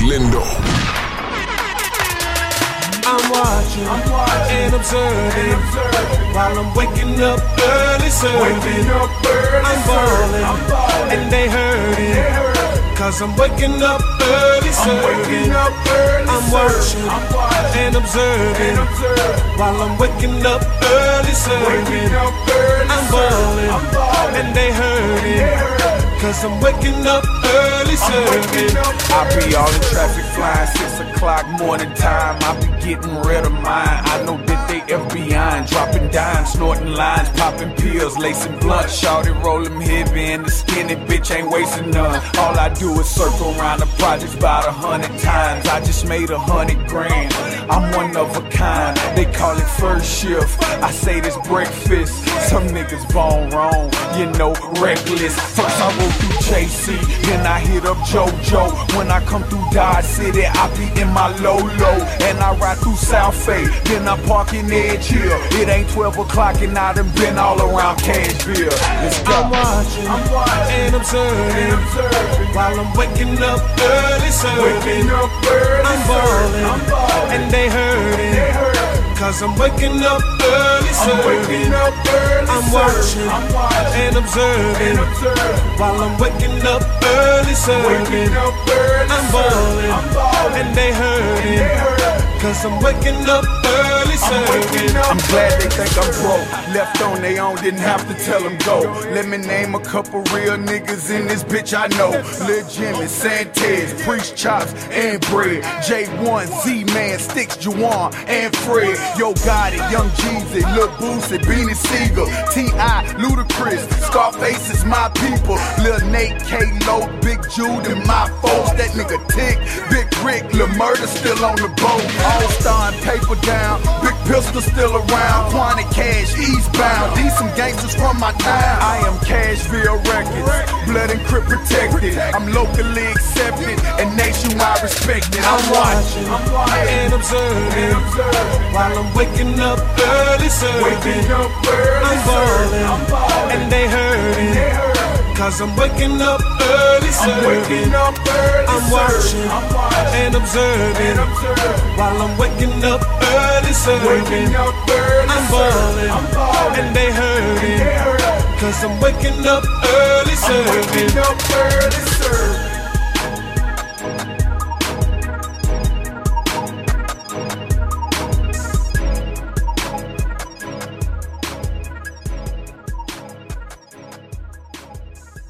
Nintendo. I'm watching, I'm watching and observing, and observing while I'm waking up early serving. Waking up early I'm balling, I'm balling and they hurting. They hurting. Cause I'm waking up early serving. I'm up early I'm watching, I'm watching and observing, and observing while I'm waking up early serving. Up early I'm balling, balling and they hurting. Cause I'm waking up early serving. I be all in traffic flying, morning time. I be getting rid of mine. I know that they FBI dropping dimes, snorting lines, popping pills, lacing blunt, shouting, rolling heavy, and the skinny bitch ain't wasting none. All I do is circle around the projects about a hundred times. I just made a hundred grand. I'm one of a kind. They call it first shift. I say this breakfast. Some niggas born wrong, you know, reckless. First I roll through JC, then I hit up JoJo. When I come through Dodge City, I be in my low low, and I ride through South Bay. Then I park in Edgehill. It ain't 12 o'clock, and I done been all around Cashville. Let's go. I'm watching, I'm watching and observing, and observing while I'm waking up early, serving. Waking up early, I'm balling, and they hurting. They hurting. Cause I'm waking up early. I'm waking up early, I'm watching, I'm watching and observing, and observing while I'm waking up early, serving. Waking up early, I'm balling, and they hurting. They hurting. Cause I'm waking up early, sir. I'm I'm glad they think I'm broke. Left on they own, didn't have to tell them go. Let me name a couple real niggas in this bitch I know. Lil Jimmy, Santez, Priest Chops, and Bread. J1, Z-Man, Sticks, Juwan, and Fred. Yo Gotti, Young Jeezy, Lil Boosie, Beanie Sigel, T.I., Ludacris, Scarface is my people. Lil Nate, K-Lo, Big Jude, and my folks. That nigga Tick, Big Rick, Lil Murder still on the boat. All Star and paper down, Big Pistol still around. Quantity Cash, eastbound. These some gangsters from my town. I am Cashville Records, blood and crip protected. I'm locally accepted and nationwide respected. I'm watching, I'm watching and observing, and observing while I'm waking up early, serving. Waking up early, I'm balling, Cause I'm waking up early, serving. I'm waking up early, I'm watching, I'm watching and observing, and observing while I'm waking up early, serving. Waking up early, I'm balling, I'm balling and they hurting. Cause I'm waking up early, serving. I'm waking up early,